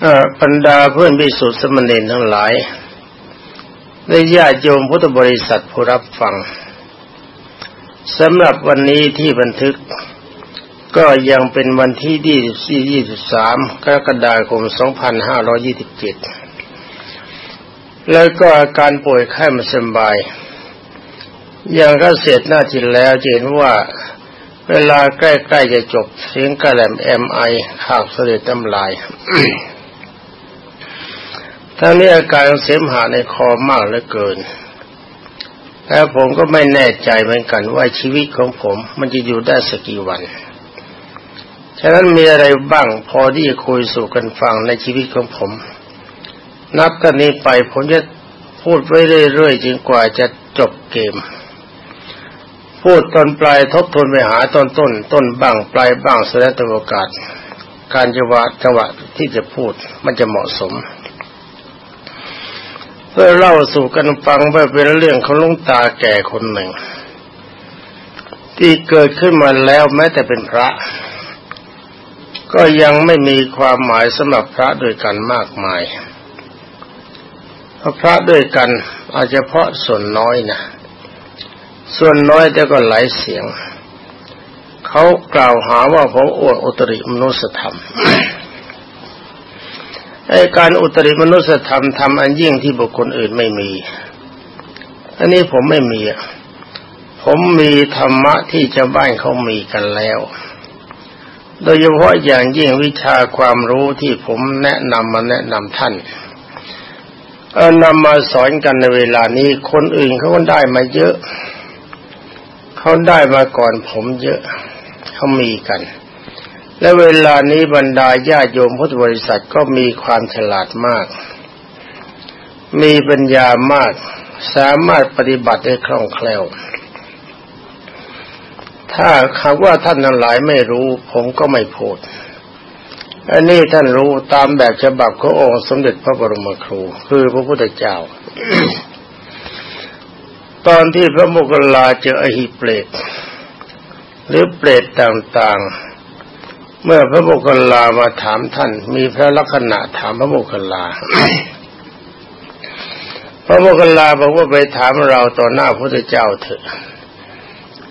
เอ่อบรรดาเพื่อนพิสุทธิ์สมณีทั้งหลายได้ญาติโยมพุทธบริษัทผู้รับฟังสำหรับวันนี้ที่บันทึกก็ยังเป็นวันที่23กรกฎาคม 2527 แล้วก็อาการป่วยไข้ม่สบาย อย่างก็เสร็จหน้าที่แล้วเห็นว่าเวลาใกล้ ๆ จะจบ เสียงกระแหลมเอ็มไอขากเสด็จน้ำลาย ทั้งนี้อาการเสมหะในคอมากเหลือเกินแต่ผมก็ไม่แน่ใจเหมือนกันว่าชีวิตของผมมันจะอยู่ได้สักกี่วัน ฉะนั้นมีอะไรบ้างพอที่จะคุยสู่กันฟังในชีวิตของผม นับกันนี้ไปผมจะพูดไว้เรื่อยๆจนกว่าจะจบเกม พูดตอนปลายทบทวนไปหาตอนต้น ต้นบ้างปลายบ้างแสดงตัวโอกาส การจังหวะจังหวะที่จะพูดมันจะเหมาะสม พื่อเล่าสู่กันฟังว่าเป็นเรื่องของลุงตาแก่คนหนึ่ง ที่เกิดขึ้นมาแล้วแม้แต่เป็นพระ ก็ยังไม่มีความหมายสำหรับพระด้วยกันมากมายเพราะพระด้วยกันอาจจะเพาะส่วนน้อยนะส่วนน้อยแต่ก็หลายเสียง เขากล่าวหาว่าผมอวดอุตริมนุสธรรม ไอ้การอุตริมนุสธรรมทำอันยิ่งที่บุคคลอื่นไม่มี อันนี้ผมไม่มีผมมีธรรมะที่ชาวบ้านเขามีกันแล้ว โดยเฉพาะอย่างยิ่งวิชาความรู้ที่ผมแนะนำมาแนะนำท่าน เอานำมาสอนกันในเวลานี้คนอื่นเขาก็ได้มาเยอะ เขาได้มาก่อนผมเยอะ เขามีกัน และเวลานี้บรรดาญาโยมพุทธบริษัทก็มีความฉลาดมาก มีปัญญามาก สามารถปฏิบัติได้คล่องแคล่ว ถ้าคำว่าท่านทั้งหลายไม่รู้ผมก็ไม่พูด อันนี้ท่านรู้ตามแบบฉบับขององค์สมเด็จพระบรมครู คือพระพุทธเจ้า ตอนที่พระโมคคัลลาเจออหิเปรตหรือเปรตต่างๆ เมื่อพระโมคคัลลามาถามท่าน มีพระลักษณะถามพระโมคคัลลา พระโมคคัลลาบอกว่าไปถามเราต่อหน้าพระพุทธเจ้าเถอะ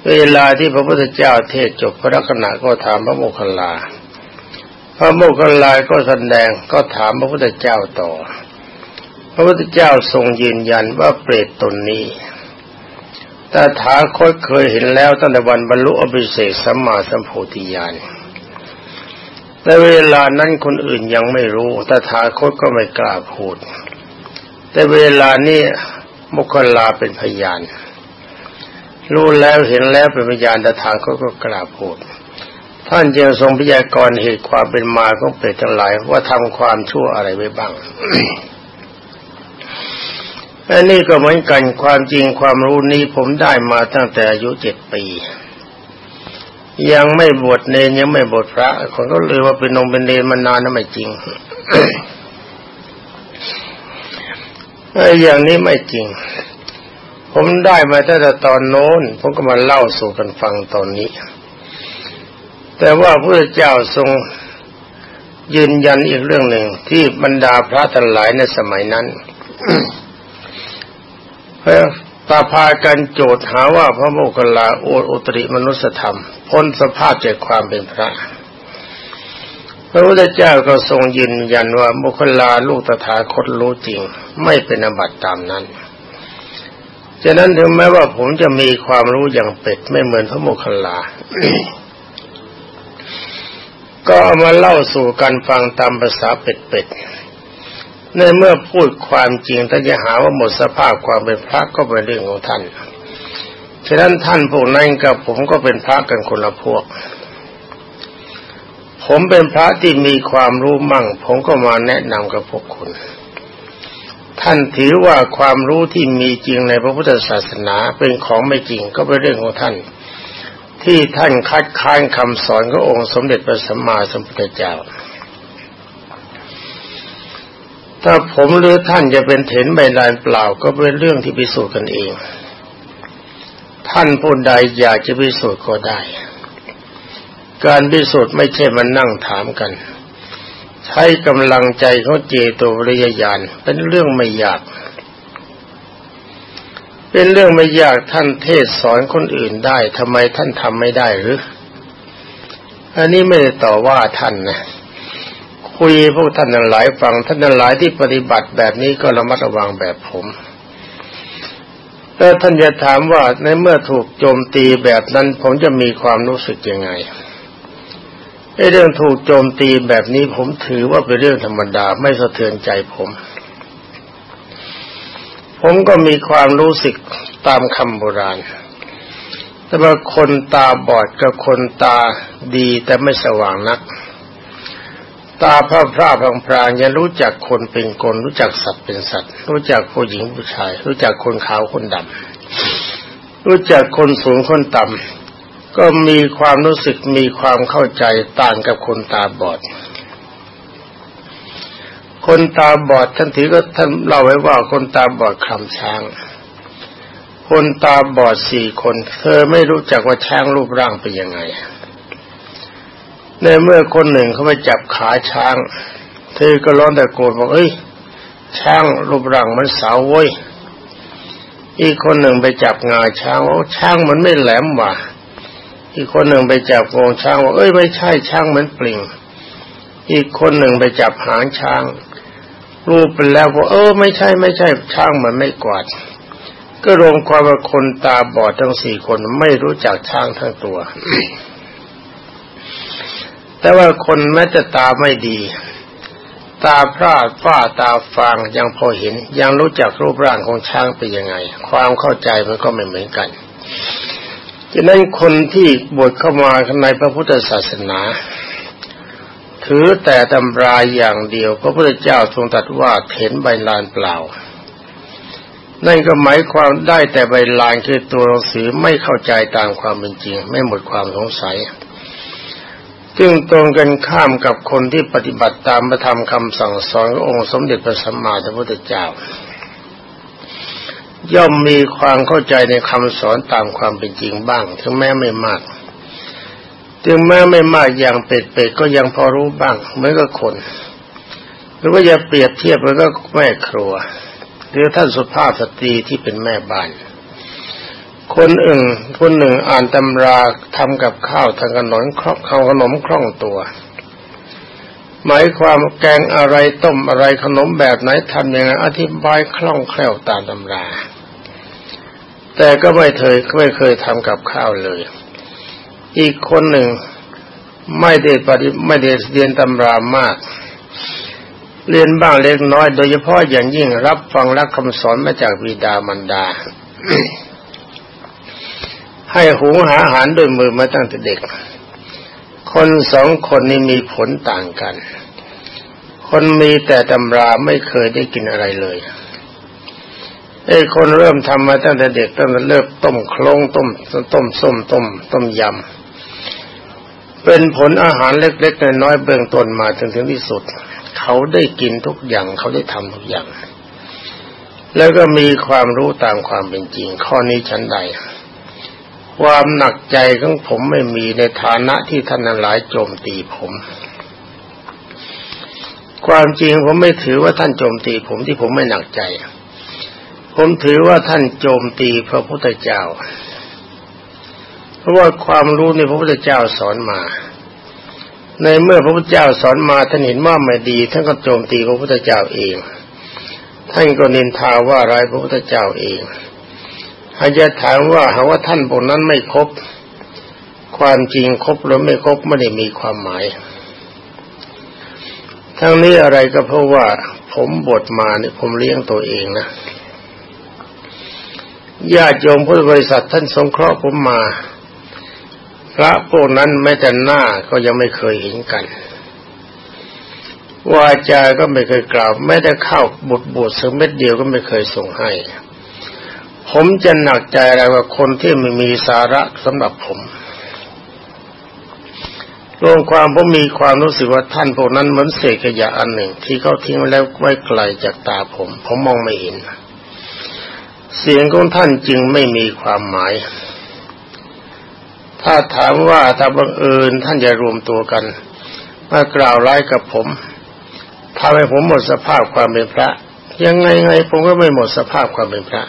เวลาที่พระพุทธเจ้าเทศจบพระลักษณะก็ถามพระโมคคัลลา พระโมคคัลลาก็แสดงก็ถามพระพุทธเจ้าต่อ พระพุทธเจ้าทรงยืนยันว่าเปรตตนนี้แต่ถาคตเคยเห็นแล้วตั้งแต่วันบรรลุอภิเศษสัมมาสัมโพธิญาณ แต่เวลานั้นคนอื่นยังไม่รู้ตถาคตก็ไม่กล้าพูด แต่เวลานี้มุคลาเป็นพยาน รู้แล้วเห็นแล้วเป็นพยานตถาคตก็กล้าพูด ท่านจึงทรงพยากรณ์เหตุความเป็นมาของเปรตทั้งหลายว่าทำความชั่วอะไรไว้บ้างอันนี้ก็เหมือนกันความจริงความรู้นี้ผมได้มาตั้งแต่อายุเจ็ดปี ยังไม่บวชเนนยังไม่บวชพระ คนก็เลยว่าเป็นนงเป็นเนนมานานนะไม่จริงไอ้อย่างนี้ไม่จริง ผมได้มาตั้งแต่ตอนโน้น ผมก็มาเล่าสู่กันฟังตอนนี้ แต่ว่าพระเจ้าทรงยืนยันอีกเรื่องหนึ่งที่บรรดาพระทั้งหลายในสมัยนั้น ตาพากันโจทย์หาว่าพระโมคคัลลาโออุตริมนุสธรรม พ้นสภาพจากความเป็นพระ พระพุทธเจ้าก็ทรงยืนยันว่าโมคคัลลาลูกตถาคตรู้จริง ไม่เป็นอบัติตามนั้นฉะนั้นถึงแม้ว่าผมจะมีความรู้อย่างเป็ดไม่เหมือนพระโมคคัลลา ก็ามาเล่าสู่กันฟังตามภาษาเป็ดๆ ในเมื่อพูดความจริงถ้าจะหาว่าหมดสภาพความเป็นพระก็เป็นเรื่องของท่าน ฉะนั้นท่านพวกนั้นกับผมก็เป็นพระกันคนละพวก ผมเป็นพระที่มีความรู้มั่ง ผมก็มาแนะนำกับพวกคุณ ท่านถือว่าความรู้ที่มีจริงในพระพุทธศาสนาเป็นของไม่จริงก็เป็นเรื่องของท่าน ที่ท่านคัดค้านคำสอนขององค์สมเด็จพระสัมมาสัมพุทธเจ้า ถ้าผมหรือท่านจะเป็นเถนใบลานเปล่าก็เป็นเรื่องที่พิสูจน์กันเอง ท่านผู้ใดอยากจะพิสูจน์ก็ได้ การพิสูจน์ไม่ใช่มันนั่งถามกัน ใช้กำลังใจเขาเจโตวริยญาณเป็นเรื่องไม่ยาก เป็นเรื่องไม่ยากท่านเทศสอนคนอื่นได้ทำไมท่านทำไม่ได้หรืออันนี้ไม่ได้ต่อว่าท่านนะ คุยพวกท่านหลายฟังท่านหลายที่ปฏิบัติแบบนี้ก็ระมัดระวังแบบผมแล้วท่านจะถามว่าในเมื่อถูกโจมตีแบบนั้นผมจะมีความรู้สึกยังไงไอ้เรื่องถูกโจมตีแบบนี้ผมถือว่าเป็นเรื่องธรรมดาไม่สะเทือนใจผม ผมก็มีความรู้สึกตามคำโบราณ แต่ว่าคนตาบอดกับคนตาดีแต่ไม่สว่างนัก ตาพร่าพร่าพางพรางยังรู้จักคนเป็นคน รู้จักสัตว์เป็นสัตว์ รู้จักผู้หญิงผู้ชาย รู้จักคนขาวคนดำรู้จักคนสูงคนต่ำก็มีความรู้สึกมีความเข้าใจต่างกับคนตาบอด คนตาบอดท่านถือก็ท่านเล่าไว้ว่าคนตาบอดคำช้าง คนตาบอดสี่คน เธอไม่รู้จักว่าช้างรูปร่างเป็นยังไง ในเมื่อคนหนึ่งเขาไปจับขาช้างเธอก็ร้องแต่โกรธบอกเอ้ยช้างรูปร่างมันเสาเว้ยอีกคนหนึ่งไปจับงาช้างโอ้ช้างมันไม่แหลมว่ะ อีกคนหนึ่งไปจับงวงช้างว่าเอ้ยไม่ใช่ช้างเหมือนปลิง อีกคนหนึ่งไปจับหางช้าง รูปไปแล้วว่าเออไม่ใช่ไม่ใช่ช้างมันไม่กวาด ก็รวมความว่าคนตาบอดทั้งสี่คนไม่รู้จักช้างทั้งตัว แต่ว่าคนแม้จะตาไม่ดี ตาพร่าฝ้าตาฟางยังพอเห็น ยังรู้จักรูปร่างของช้างเป็นยังไง ความเข้าใจมันก็ไม่เหมือนกันฉะนั้นคนที่บวชเข้ามาในพระพุทธศาสนา ถือแต่ตำราอย่างเดียว พระพุทธเจ้าทรงตรัสว่าเห็นใบลานเปล่า นั่นก็หมายความได้แต่ใบลานคือตัวหนังสือไม่เข้าใจตามความเป็นจริง ไม่หมดความสงสัย ซึ่งตรงกันข้ามกับคนที่ปฏิบัติตามพระธรรมคำสั่งสอนขององค์สมเด็จพระสัมมาสัมพุทธเจ้า ย่อมมีความเข้าใจในคำสอนตามความเป็นจริงบ้าง ถึงแม้ไม่มาก ถึงแม้ไม่มากอย่างเป็ดๆก็ยังพอรู้บ้างเหมือนกับคน หรือว่าจะเปรียบเทียบแล้วก็แม่ครัว หรือท่านสุภาพสตรีที่เป็นแม่บ้าน คนอื่นคนหนึ่งอ่านตำราทำกับข้าวทางขนมครอบข้าวขนมคล่องตัว หมายความแกงอะไรต้มอะไรขนมแบบไหนทำยังไงอธิบายคล่องแคล่วตามตำรา แต่ก็ไม่เคยไม่เคยทำกับข้าวเลย อีกคนหนึ่งไม่ได้ปฏิไม่ได้เรียนตำรามาก เรียนบ้างเล็กน้อย โดยเฉพาะอย่างยิ่งรับฟังรักคำสอนมาจากบิดามารดา ให้หุงหาอาหารด้วยมือมาตั้งแต่เด็ก คนสองคนนี้มีผลต่างกัน คนมีแต่ตำราไม่เคยได้กินอะไรเลยไอ้คนเริ่มทำมาตั้งแต่เด็กตั้งแต่เริ่มต้มคลงต้มต้มส้มต้มต้มยำเป็นผลอาหารเล็กๆน้อยๆเบื้องต้นมาจนถึงที่สุด เขาได้กินทุกอย่างเขาได้ทำทุกอย่าง แล้วก็มีความรู้ตามความเป็นจริง ข้อนี้ฉันใด ความหนักใจของผมไม่มีในฐานะที่ท่านหลายโจมตีผม ความจริงผมไม่ถือว่าท่านโจมตีผมที่ผมไม่หนักใจ ผมถือว่าท่านโจมตีพระพุทธเจ้า เพราะว่าความรู้ในพระพุทธเจ้าสอนมา ในเมื่อพระพุทธเจ้าสอนมาท่านเห็นว่าไม่ดีท่านก็โจมตีพระพุทธเจ้าเอง ท่านก็นินทาว่าร้ายพระพุทธเจ้าเอง อาจจะถามว่าหาว่าท่านพวกนั้นไม่ครบ ความจริงครบหรือไม่ครบไม่ได้มีความหมาย ทั้งนี้อะไรก็เพราะว่าผมบทมาเนี่ยผมเลี้ยงตัวเองนะญาติโยมพุทธบริษัทท่านสงเคราะห์ผมมา พระพวกนั้นแม้แต่หน้าก็ยังไม่เคยเห็นกันวาจาก็ไม่เคยกล่าวแม้แต่ข้าวบุตรบวชสักเม็ดเดียวก็ไม่เคยส่งให้ ผมจะหนักใจอะไรว่าคนที่ไม่มีสาระสำหรับผมรวมความผมมีความรู้สึกว่าท่านพวกนั้นเหมือนเศษขยะอันหนึ่ง ที่เขาทิ้งไว้แล้วไว้ไกลจากตาผม ผมมองไม่เห็น เสียงของท่านจึงไม่มีความหมาย ถ้าถามว่าถ้าบังเอิญท่านจะรวมตัวกันมากล่าวร้ายกับผมทำให้ผมหมดสภาพความเป็นพระ ยังไงไงผมก็ไม่หมดสภาพความเป็นพระ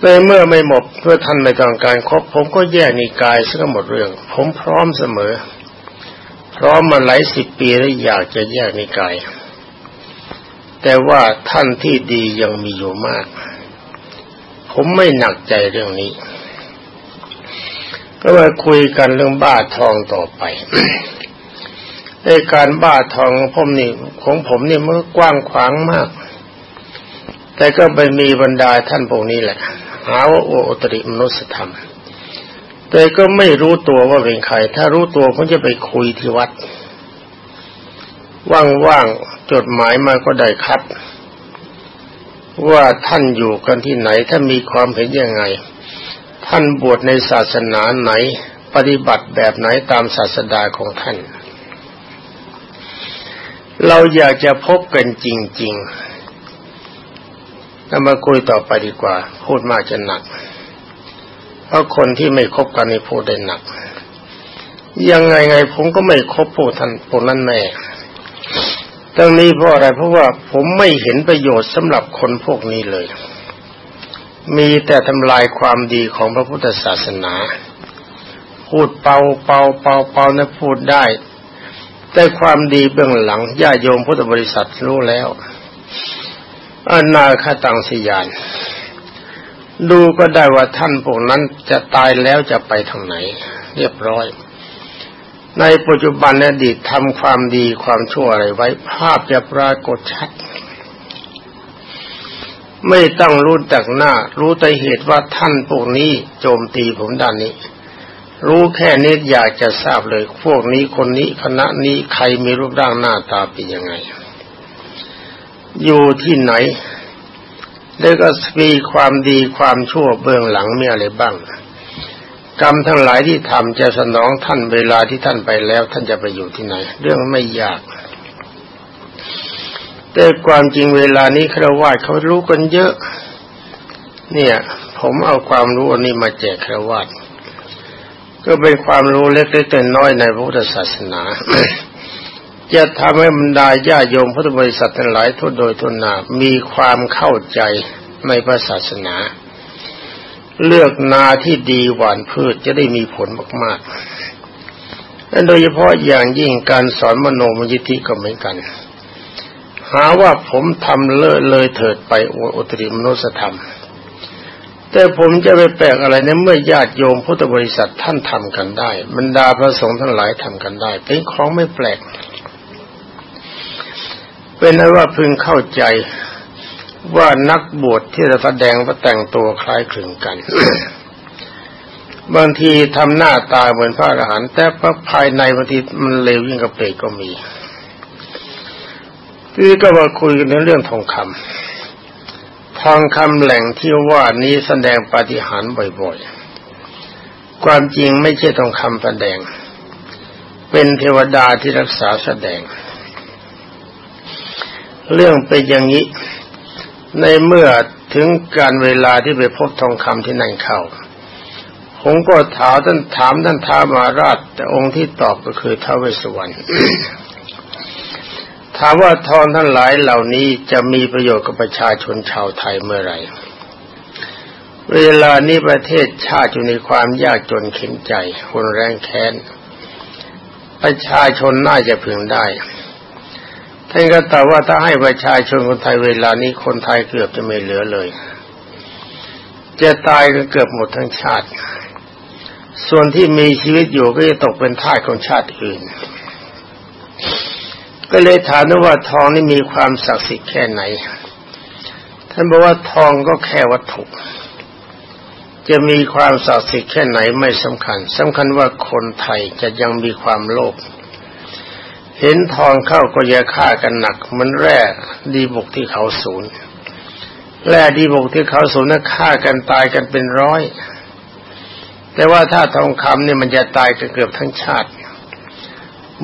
เลยเมื่อไม่หมดเพื่อท่านไม่ต้องการครบผมก็แยกนิกายซะหมดเรื่อง ผมพร้อมเสมอ พร้อมมาหลายสิบปีแล้วอยากจะแยกนิกาย แต่ว่าท่านที่ดียังมีอยู่มาก ผมไม่หนักใจเรื่องนี้ ก็มาคุยกันเรื่องบ้าทองต่อไปในการบ้าทองของผมนี่ของผมนี่มันกว้างขวางมาก แต่ก็ไปมีบรรดาท่านพวกนี้แหละ หาว่าโอตริมนุสธรรม แต่ก็ไม่รู้ตัวว่าเป็นใคร ถ้ารู้ตัวผมจะไปคุยที่วัด ว่างๆจดหมายมาก็ได้ครับ ว่าท่านอยู่กันที่ไหน ถ้ามีความเห็นยังไง ท่านบวชในศาสนาไหน ปฏิบัติแบบไหนตามศาสดาของท่าน เราอยากจะพบกันจริง ๆ แล้วมาคุยต่อไปดีกว่า พูดมากจะหนัก เพราะคนที่ไม่คบกันนี่พูดได้หนัก ยังไงไงผมก็ไม่คบผู้ท่านพวกนั้นแน่ตรงนี้เพราะอะไรเพราะว่าผมไม่เห็นประโยชน์สำหรับคนพวกนี้เลย มีแต่ทำลายความดีของพระพุทธศาสนา พูดเป่าเป่าเป่าเป่านะพูดได้ แต่ความดีเบื้องหลังญาโยมพุทธบริษัทรู้แล้ว อนาคตังสยาน ดูก็ได้ว่าท่านพวกนั้นจะตายแล้วจะไปทางไหน เรียบร้อย ในปัจจุบันอดีตทำความดีความชั่วอะไรไว้ ภาพจะปรากฏชัด ไม่ต้องรู้จักหน้า รู้แต่เหตุว่าท่านพวกนี้โจมตีผมด้านนี้ รู้แค่นี้อยากจะทราบเลย พวกนี้คนนี้คณะนี้ใครมีรูปร่างหน้าตาเป็นยังไง อยู่ที่ไหน แล้วก็มีความดีความชั่วเบื้องหลังมีอะไรบ้าง กรรมทั้งหลายที่ทำจะสนองท่านเวลาที่ท่านไปแล้ว ท่านจะไปอยู่ที่ไหน เรื่องไม่ยากแต่ความจริงเวลานี้ครวญเขารู้กันเยอะ เนี่ย ผมเอาความรู้อันนี้มาแจกครวญก็เป็นความรู้เล็กๆแต่น้อยในพุทธศาสนา จะทำให้บรรดาญาโยมพุทธบริษัททั้งหลายทุกโดยทุนนามีความเข้าใจในพระศาสนา เลือกนาที่ดีหวานพืชจะได้มีผลมากๆและโดยเฉพาะอย่างยิ่งการสอนมโนมยิทธิก็เหมือนกัน หาว่าผมทำเลอะเลยเถิดไปอุตริมนุสธรรม แต่ผมจะไปแปลกอะไรในเมื่อญาติโยมพุทธบริษัทท่านทำกันได้บรรดาพระสงฆ์ทั้งหลายทำกันได้ เป็นของไม่แปลก เป็นนั้นว่าพึงเข้าใจว่านักบวชที่จะแสดงว่าแต่งตัวคล้ายคลึงกัน บางทีทำหน้าตาเหมือนพระอรหันต์แต่ภายในบางทีมันเลวยิ่งกับเปรตก็มีที่ก็มาคุยกันในเรื่องทองคำทองคำแหล่งที่ว่านี้แสดงปาฏิหาริย์บ่อยๆ ความจริงไม่ใช่ทองคำแสดง เป็นเทวดาที่รักษาแสดง เรื่องเป็นอย่างนี้ ในเมื่อถึงการเวลาที่ไปพบทองคำที่นั่นเข้าผมก็ถามท่านถามท่านท้ามาราช แต่องค์ที่ตอบก็คือท้าวเวสวรรณถามว่าทองทั้งหลายเหล่านี้จะมีประโยชน์กับประชาชนชาวไทยเมื่อไหร่ เวลานี้ประเทศชาติอยู่ในความยากจนเข็นใจคนแรงแค้น ประชาชนน่าจะพึงได้ ท่านก็ตอบว่าถ้าให้ประชาชนคนไทยเวลานี้คนไทยเกือบจะไม่เหลือเลย จะตายก็เกือบหมดทั้งชาติ ส่วนที่มีชีวิตอยู่ก็จะตกเป็นทาสของชาติอื่น ก็เลยถามว่าทองนี่มีความศักดิ์สิทธิ์แค่ไหน ท่านบอกว่าทองก็แค่วัตถุจะมีความศักดิ์สิทธิ์แค่ไหนไม่สำคัญสำคัญว่าคนไทยจะยังมีความโลภ เห็นทองเข้าก็อย่ฆ่ากันหนัก มันแร่ดีบุกที่เขาศูนย์แร่ดีบุกที่เขาศูนย์นั้นฆ่ากันตายกันเป็นร้อย แต่ว่าถ้าทองคำเนี่ยมันจะตายกันเกือบทั้งชาติ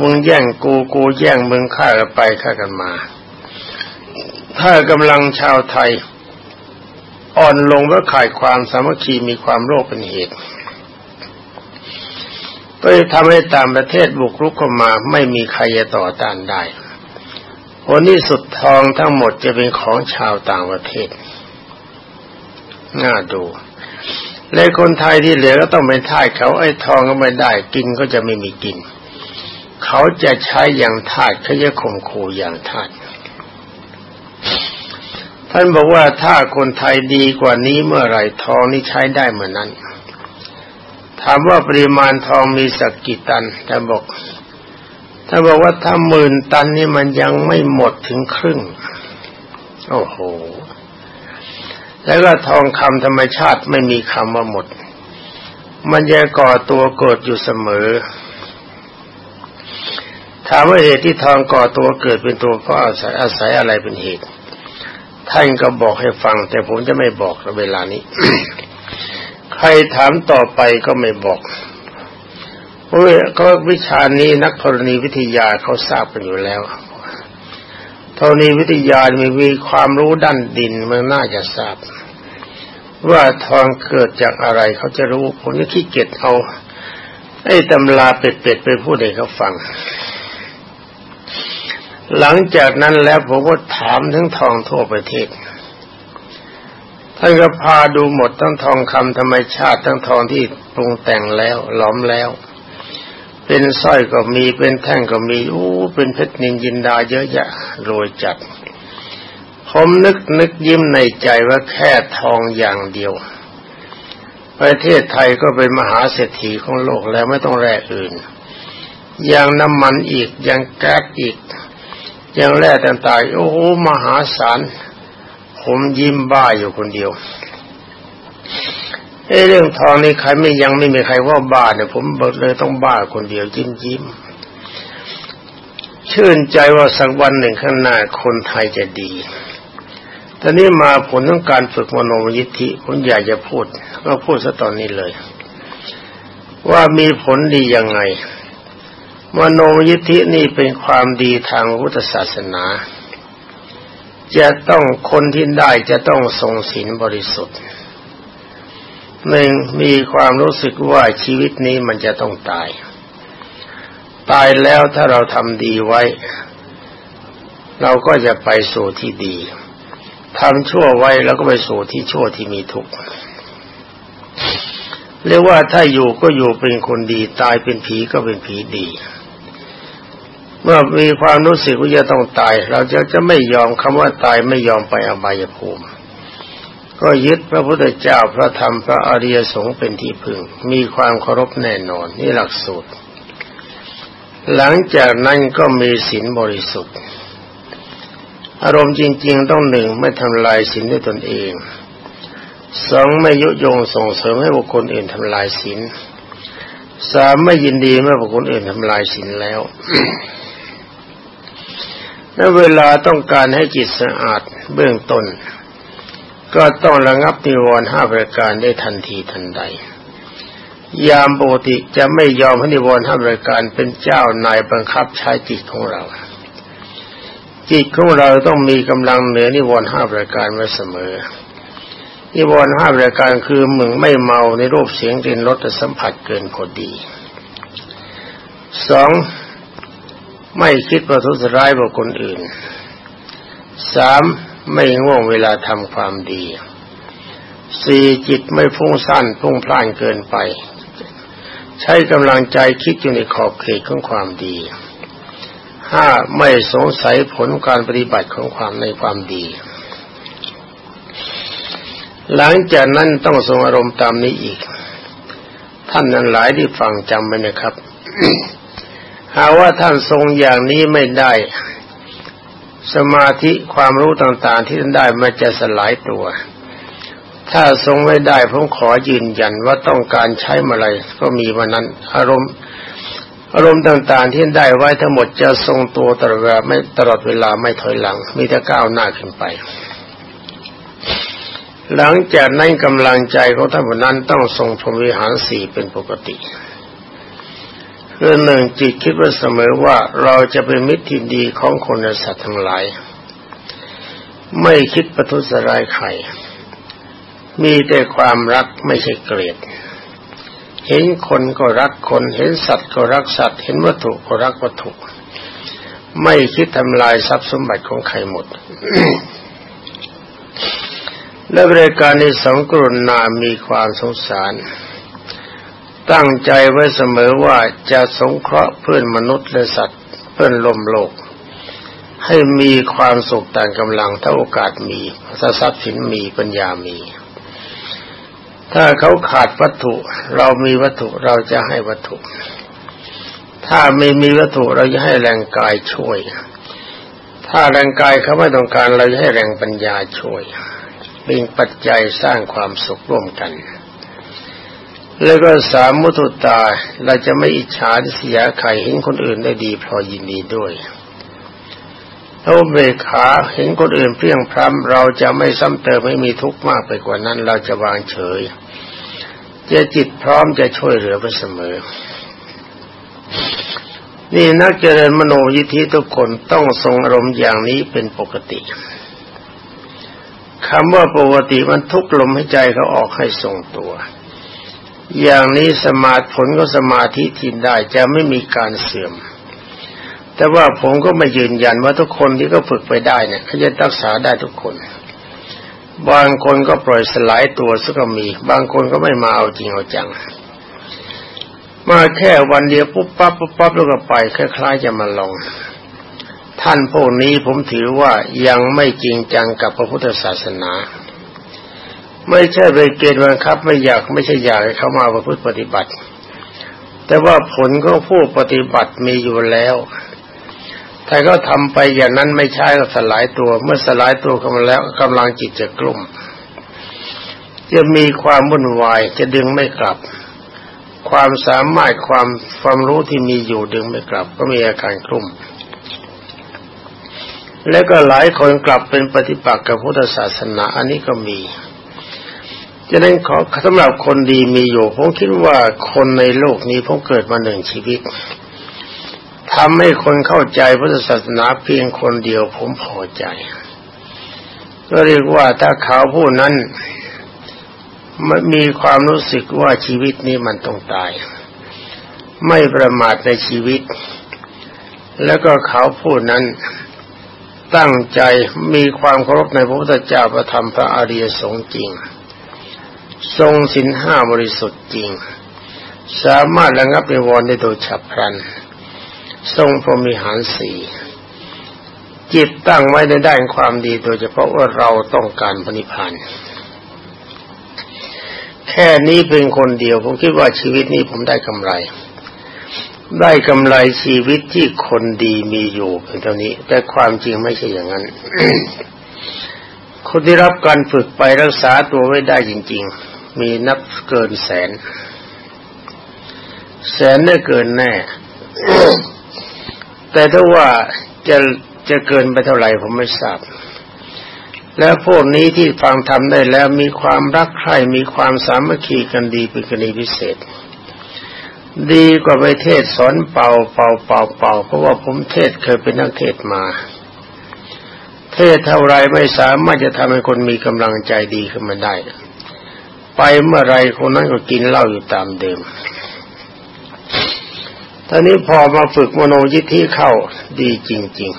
มึงแย่งกูกูแย่งมึงฆ่ากันไปฆ่ากันมา ถ้ากำลังชาวไทย อ่อนลงเพราะขาดความสามัคคีมีความโลภเป็นเหตุ ก็จะทำให้ต่างประเทศบุกรุกเข้ามาไม่มีใครจะต่อต้านได้ผลที่สุดทองทั้งหมดจะเป็นของชาวต่างประเทศ น่าดูและคนไทยที่เหลือก็ต้องเป็นทาสเขาไอ้ทองก็ไม่ได้กินก็จะไม่มีกิน เขาจะใช้อย่างทาสเขาจะข่มขู่อย่างทาสท่านบอกว่าถ้าคนไทยดีกว่านี้เมื่อไรทองนี่ใช้ได้เหมือนนั้น ถามว่าปริมาณทองมีสักกี่ตันท่านบอกถ้าบอกว่าถ้าหมื่นตันนี่มันยังไม่หมดถึงครึ่ง โอ้โห แล้วก็ทองคำธรรมชาติไม่มีคำว่าหมด มันจะก่อตัวเกิดอยู่เสมอ ถามว่าเหตุที่ทองก่อตัวเกิดเป็นตัวก็อาศัยอาศัยอะไรเป็นเหตุ ท่านก็บอกให้ฟัง แต่ผมจะไม่บอกเวลานี้ ใครถามต่อไปก็ไม่บอกเพราะก็วิชานี้นักธรณีวิทยาเขาทราบกันอยู่แล้วธรณีวิทยามีมีความรู้ด้านดินมันน่าจะทราบ ว่าทองเกิดจากอะไรเขาจะรู้ผมจะขี้เกียจเอาไอ้ตำราเป็ดๆไปพูดให้เขาฟัง หลังจากนั้นแล้วผมก็ถามทั้งทองทั่วประเทศ ท่านก็พาดูหมดทั้งทองคำธรรมชาติทั้งทองที่ปรุงแต่งแล้วล้อมแล้ว เป็นสร้อยก็มีเป็นแท่งก็มีอู้เป็นเพชรนินยินดาเยอะแยะโรยจัดผมนึกนึกยิ้มในใจว่าแค่ทองอย่างเดียว ประเทศไทยก็เป็นมหาเศรษฐีของโลกแล้วไม่ต้องแร่อื่นอย่างน้ำมันอีกอย่างแก๊สอีกอย่างแร่ต่างๆโอ้โหมหาศาล ผมยิ้มบ้าอยู่คนเดียวเอ้เรื่องทองนี่ใครไม่ยังไม่มีใครว่าบ้าเนี่ยผมบอกเลยต้องบ้าคนเดียวยิ้มยิ้มชื่นใจว่าสักวันหนึ่งข้างหน้าคนไทยจะดีตอนนี้มาผลของการฝึกมโนมยิทธิผมอยากจะพูด ก็พูดซะตอนนี้เลย ว่ามีผลดียังไง มโนมยิทธินี่เป็นความดีทางพุทธศาสนา จะต้องคนที่ได้จะต้องทรงศีลบริสุทธิ์หนึ่งมีความรู้สึกว่าชีวิตนี้มันจะต้องตาย ตายแล้วถ้าเราทำดีไว้ เราก็จะไปสู่ที่ดีทำชั่วไว้แล้วก็ไปสู่ที่ชั่วที่มีทุกข์เรียกว่าถ้าอยู่ก็อยู่เป็นคนดี ตายเป็นผีก็เป็นผีดี เมื่อมีความรู้สึกว่าจะต้องตาย เราจะจะไม่ยอมคำว่าตายไม่ยอมไปอบายภูมิ ก็ยึดพระพุทธเจ้าพระธรรมพระอริยสงฆ์เป็นที่พึ่ง มีความเคารพแน่นอนนี่หลักสูตร หลังจากนั้นก็มีศีลบริสุทธิ์ อารมณ์จริง ๆ ต้องหนึ่งไม่ทำลายศีลด้วยตนเองสองไม่ยุยงส่งเสริมให้บุคคลอื่นทำลายศีลสามไม่ยินดีเมื่อบุคคลอื่นทำลายศีลแล้ว และเวลาต้องการให้จิตสะอาดเบื้องต้น ก็ต้องระงับนิวรณ์ห้าประการได้ทันทีทันใด ยามปกติจะไม่ยอมให้นิวรณ์ห้าประการเป็นเจ้านายบังคับใช้จิตของเรา จิตของเราต้องมีกำลังเหนือนิวรณ์ห้าประการไว้เสมอ นิวรณ์ห้าประการคือมึงไม่เมาในรูปเสียงกลิ่นรสสัมผัสเกินพอดีสอง ไม่คิดประทุษร้ายบุคคลอื่นสามไม่ง่วงเวลาทำความดีสี่จิตไม่ฟุ้งซ่านพุ่งพล่านเกินไป ใช้กำลังใจคิดอยู่ในขอบเขตของความดีห้าไม่สงสัยผลการปฏิบัติของความในความดี หลังจากนั้นต้องทรงอารมณ์ตามนี้อีก ท่านนั้นหลายที่ฟังจำไว้นะครับ หาว่าท่านทรงอย่างนี้ไม่ได้ สมาธิความรู้ต่างๆที่ท่านได้มันจะสลายตัว ถ้าทรงไม่ได้ผมขอยืนยันว่าต้องการใช้อะไรก็มีวันนั้น อารมณ์ อารมณ์ต่างๆที่ได้ไว้ทั้งหมดจะทรงตัวตลอดเวลาไม่ตลอดเวลาไม่ถอยหลัง มีแต่ก้าวหน้าขึ้นไปหลังจากนั้นกำลังใจของท่านผู้นั้นต้องทรงพรมวิหารสี่เป็นปกติ คือหนึ่งจิตคิดว่าเสมอว่าเราจะเป็นมิตรที่ดีของคนและสัตว์ทั้งหลาย ไม่คิดประทุษร้ายใคร มีแต่ความรักไม่ใช่เกลียด เห็นคนก็รักคน เห็นสัตว์ก็รักสัตว์ เห็นวัตถุก็รักวัตถุ ไม่คิดทำลายทรัพย์สมบัติของใครหมด และบริการในสองกรุณามีความสงสาร ตั้งใจไว้เสมอว่าจะสงเคราะห์เพื่อนมนุษย์และสัตว์เพื่อนลมโลก ให้มีความสุขต่างกำลังถ้าโอกาสมีถ้าทรัพย์สินมีปัญญามี ถ้าเขาขาดวัตถุ เรามีวัตถุเราจะให้วัตถุ ถ้าไม่มีวัตถุเราจะให้แรงกายช่วย ถ้าแรงกายเขาไม่ต้องการเราจะให้แรงปัญญาช่วยเป็นปัจจัยสร้างความสุขร่วมกัน แล้วก็สามมุตุตา เราจะไม่อิจฉาที่เสียใครเห็นคนอื่นได้ดีพอยินดีด้วยเราเบขาเห็นคนอื่นเพียงพร้ำเราจะไม่ซ้ำเติมไม่มีทุกข์มากไปกว่านั้น เราจะวางเฉย จะจิตพร้อมจะช่วยเหลือไปเสมอ นี่นักเจริญมโนยิธิทุกคนต้องทรงอารมณ์อย่างนี้เป็นปกติคำว่าปกติมันทุกลมให้ใจเขาออกให้ทรงตัว อย่างนี้สมาธิผลก็สมาธิทินได้จะไม่มีการเสื่อม แต่ว่าผมก็ไม่ยืนยันว่าทุกคนที่ก็ฝึกไปได้เนี่ยเขาจะรักษาได้ทุกคน บางคนก็ปล่อยสลายตัวซะก็มี บางคนก็ไม่มาเอาจริงเอาจัง มาแค่วันเดียวปุ๊บปั๊บปุ๊บปั๊บแล้วก็ไปคล้ายๆจะมาลองท่านพวกนี้ผมถือว่ายังไม่จริงจังกับพระพุทธศาสนา ไม่ใช่ไปเกณฑ์บังคับ ไม่อยากไม่ใช่อยากให้เขามาประพฤติปฏิบัติ แต่ว่าผลของผู้ปฏิบัติมีอยู่แล้วถ้าก็ทำไปอย่างนั้นไม่ใช่ก็สลายตัว เมื่อสลายตัวเข้ามาแล้วกำลังจิตจะกลุ่ม จะมีความวุ่นวายจะดึงไม่กลับ ความสามารถความความรู้ที่มีอยู่ดึงไม่กลับ ก็มีอาการกลุ่ม แล้วก็หลายคนกลับเป็นปฏิปักษ์กับพุทธศาสนาอันนี้ก็มี ฉะนั้นขอสำหรับคนดีมีอยู่ผมคิดว่าคนในโลกนี้ผมเกิดมาหนึ่งชีวิตทำให้คนเข้าใจพุทธศาสนาเพียงคนเดียวผมพอใจ ก็เรียกว่าถ้าเขาผู้นั้นมีความรู้สึกว่าชีวิตนี้มันต้องตาย ไม่ประมาทในชีวิต แล้วก็เขาผู้นั้นตั้งใจมีความเคารพในพระพุทธเจ้าประธรรมพระอริยสงฆ์จริง ทรงสินห้าบริสุทธิ์จริง สามารถระงับในวรได้โดยฉับพลัน ทรงพรมิหารสีจิตตั้งไว้ในด้านความดีโดยเฉพาะว่าเราต้องการปณิพันธ์แค่นี้เป็นคนเดียว ผมคิดว่าชีวิตนี้ผมได้กำไร ได้กำไรชีวิตที่คนดีมีอยู่เป็นเท่านี้ แต่ความจริงไม่ใช่อย่างนั้นคนที่รับการฝึกไปรักษาตัวไว้ได้จริง ๆ มีนับเกินแสน แสนได้เกินแน่ แต่ถ้าว่าจะจะเกินไปเท่าไหร่ผมไม่ทราบ แล้วพวกนี้ที่ฟังทำได้แล้วมีความรักใคร่มีความสามัคคีกันดีเป็นกรณีพิเศษ ดีกว่าไปเทศสอนเป่าเป่าเป่าเป่าเพราะว่าผมเทศเคยเป็นนักเทศมา เทศเท่าไรไม่สามารถจะทำให้คนมีกำลังใจดีขึ้นมาได้ ไปเมื่อไรคนนั้นก็กินเหล้าอยู่ตามเดิมตอนนี้พอมาฝึกมโนยิทธิเข้าดีจริง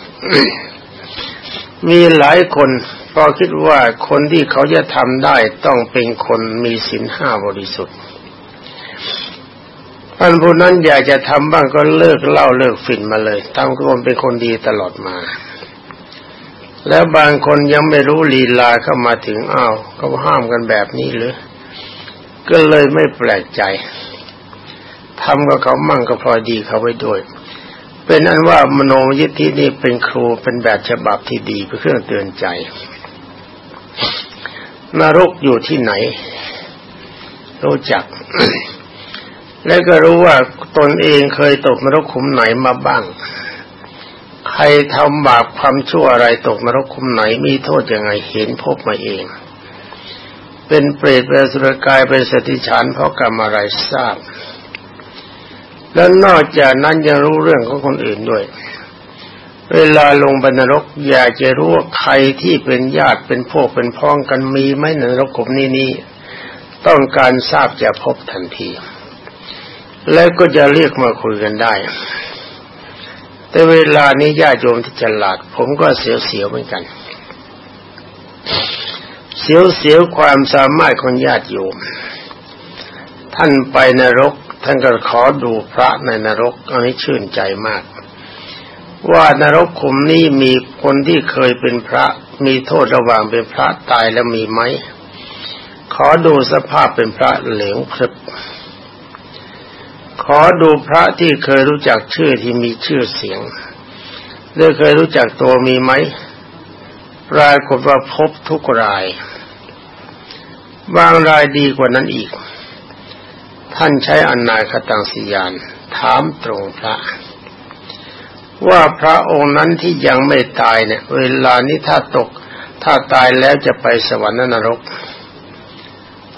ๆ มีหลายคนก็คิดว่าคนที่เขาจะทำได้ต้องเป็นคนมีศีลห้าบริสุทธิ์ท่านผู้นั้นอยากจะทำบ้างก็เลิกเล่าเลิกฝิ่นมาเลยทำคนเป็นคนดีตลอดมา แล้วบางคนยังไม่รู้ลีลาเข้ามาถึงอ้าวเขาห้ามกันแบบนี้หรือ ก็เลยไม่แปลกใจทำกับเขามั่งก็พอดีเขาไว้ด้วย เป็นอันว่ามโนยิทธินี่เป็นครูเป็นแบบฉบับที่ดีเป็นเครื่องเตือนใจ นรกอยู่ที่ไหน รู้จัก และก็รู้ว่าตนเองเคยตกนรกขุมไหนมาบ้าง ใครทำบาปความชั่วอะไรตกนรกขุมไหนมีโทษยังไงเห็นพบมาเอง เป็นเปรตเป็นสุรกายเป็นสติฉานเพราะกรรมอะไรทราบ แล้วนอกจากนั้นยังรู้เรื่องของคนอื่นด้วย เวลาลงบรรนรกอยากจะรู้ว่าใครที่เป็นญาติเป็นพวกเป็นพ้องกันมีไหมในรกขมนี้นี้ต้องการทราบจะพบทันที แล้วก็จะเรียกมาคุยกันได้ แต่เวลานี้ญาติโยมที่ฉลาด ผมก็เสียวๆเหมือนกัน เสียวๆความสามารถของญาติโยม ท่านไปนรก ท่านก็ขอดูพระในนรกอันนี้ชื่นใจมาก ว่านรกขุมนี้มีคนที่เคยเป็นพระ มีโทษระหว่างเป็นพระตายแล้วมีไหม ขอดูสภาพเป็นพระเหลวครึบขอดูพระที่เคยรู้จักชื่อที่มีชื่อเสียงหรือเคยรู้จักตัวมีไหม ปรากฏว่าพบทุกราย บางรายดีกว่านั้นอีก ท่านใช้อนนาคตังสียาน ถามตรงพระ ว่าพระองค์นั้นที่ยังไม่ตายเนี่ย เวลานี้ถ้าตก ถ้าตายแล้วจะไปสวรรค์นรก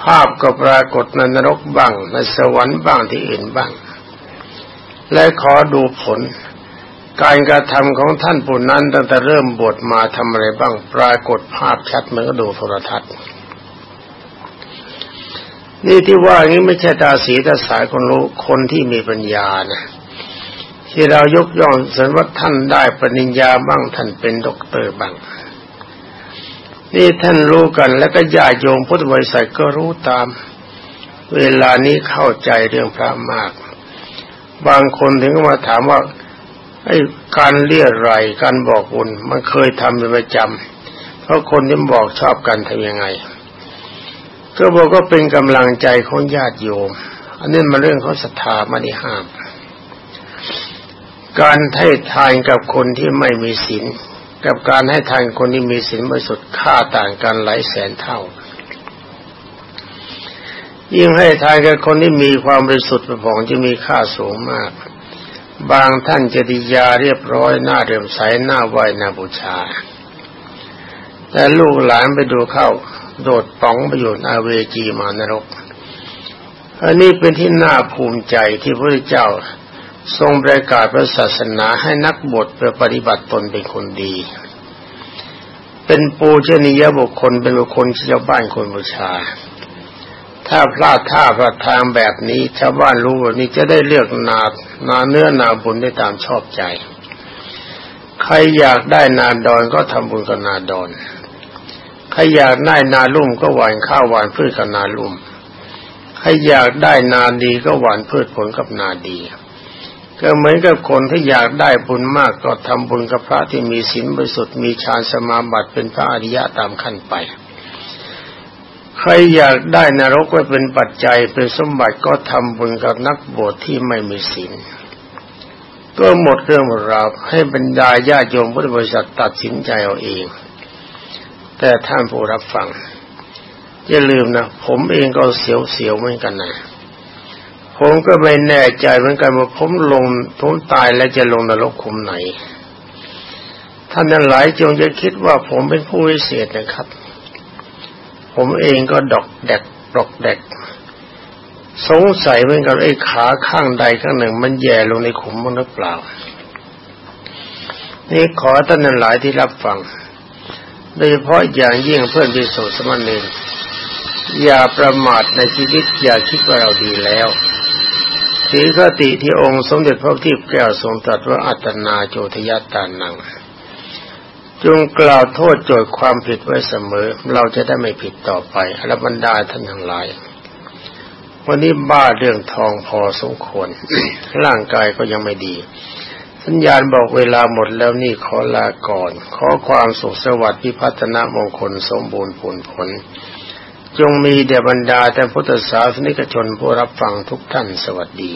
ภาพก็ปรากฏในนรกบ้างในสวรรค์บ้างที่อื่นบ้าง และขอดูผล การกระทำของท่านผู้นั้นตั้งแต่เริ่มบวชมาทำอะไรบ้างปรากฏภาพชัดเหมือนกับดูโทรทัศน์ นี่ที่ว่านี้ไม่ใช่ตาสีตาสาคนรู้คนที่มีปัญญานะที่เรายกย่องสรรว่าท่านได้ปริญญาบ้างท่านเป็นด็อกเตอร์บ้างนี่ท่านรู้กันแล้วก็ญาติโยมพุทธบริษัทก็รู้ตาม เวลานี้เข้าใจเรื่องพระมาก บางคนถึงมาถามว่า ไอ้การเรียไรการบอกบุญมันเคยทำเป็นประจำเพราะคนที่บอกชอบกันทำยังไง ก็บอกก็เป็นกำลังใจของญาติโยม อันนี้มาเรื่องของศรัทธาไม่ได้ห้าม การให้ทานกับคนที่ไม่มีศีลกับการให้ทานคนที่มีศีลบริสุทธิ์ค่าต่างกันหลายแสนเท่า ยิ่งให้ทานกับคนที่มีความบริสุทธิ์ผ่องจะมีค่าสูงมาก บางท่านจะดิยาเรียบร้อยหน้าเรื่มใสหน้าไหวหน้าบูชา แต่ลูกหลานไปดูเข้า โดดป๋องประโยชน์อาเวจีมานรกอันนี้เป็นที่น่าภูมิใจที่พระเจ้าทรงประกาศพระศาสนาให้นักบวชไปปฏิบัติตนเป็นคนดี เป็นปูชนียบุคคลเป็นบุคคลชาวบ้านคนบูชา ถ้าพลาดท่าพลาดทางแบบนี้ชาวบ้านรู้ว่านี้จะได้เลือกนานาเนื้อนาบุญได้ตามชอบใจ ใครอยากได้นาดอนก็ทำบุญกับนาดอน ใครอยากได้นาลุ่มก็หวานข้าวหวานพืชกับนาลุ่ม ใครอยากได้นาดีก็หวานพืชผลกับนาดี ก็เหมือนกับคนที่อยากได้บุญมากก็ทำบุญกับพระที่มีศีลบริสุทธิ์มีฌานสมาบัติเป็นพระอริยะตามขั้นไป ใครอยากได้นรกไว้เป็นปัจจัยเป็นสมบัติก็ทำบุญกับนักบวชที่ไม่มีศีลก็หมดเรื่องราวให้บรรดาญาโยมพุทธบริษัทตัดสินใจเอาเอง แต่ท่านผู้รับฟังอย่าลืมนะผมเองก็เสียวๆเหมือนกันนะผมก็ไม่แน่ใจเหมือนกันว่าผมลงผมตายแล้วจะลงนรกคุมไหน ท่านนั้นหลายจงจะคิดว่าผมเป็นผู้วิเศษนะครับ ผมเองก็ดอกแดกดอกแดก สงสัยเหมือนกันไอ้ขาข้างใดข้างหนึ่ง มันแย่ลงในขุมมันหรือเปล่า นี่ขอท่านนั้นหลายที่รับฟัง โดยเฉพาะอย่างยิ่งเพื่อนพิสุทธิ์สมณีอย่าประมาทในชีวิตอย่าคิดว่าเราดีแล้วสีคติที่องค์สมเด็จพระทิพย์แก้วทรงตรัสว่าอัตนาโจทยตานัง จงกล่าวโทษโจทย์ความผิดไว้เสมอ เราจะได้ไม่ผิดต่อไปอรบรรดาท่านทั้งหลาย วันนี้บ้าเรื่องทองพอสมควร ร่างกายก็ยังไม่ดี สัญญาณบอกเวลาหมดแล้วนี่ขอลาก่อน ขอความสุขสวัสดิ์พิพัฒนามงคลสมบูรณ์ผลผล จงมีเดบรรดาแต่พุทธศาสนิกชนผู้รับฟังทุกท่านสวัสดี